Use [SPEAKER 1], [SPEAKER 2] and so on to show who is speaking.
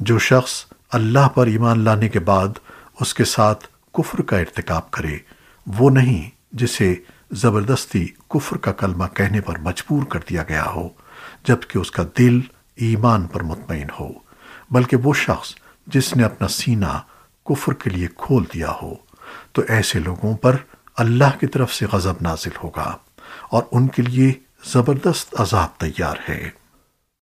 [SPEAKER 1] جو شخص اللہ پر ایمان لانے کے بعد اس کے ساتھ کفر کا ارتکاب کرے، وہ نہیں جسے زبردستی کفر کا کلمہ کہنے پر مجبور کر دیا گیا ہو، جبکہ اس کا دل ایمان پر مطمئن ہو، بلکہ وہ شخص جس نے اپنا سینہ کفر کے لیے کھول دیا ہو۔ تو ایسے لوگوں پر اللہ کی طرف سے غضب نازل ہوگا اور ان کے لیے زبردست عذاب تیار ہے۔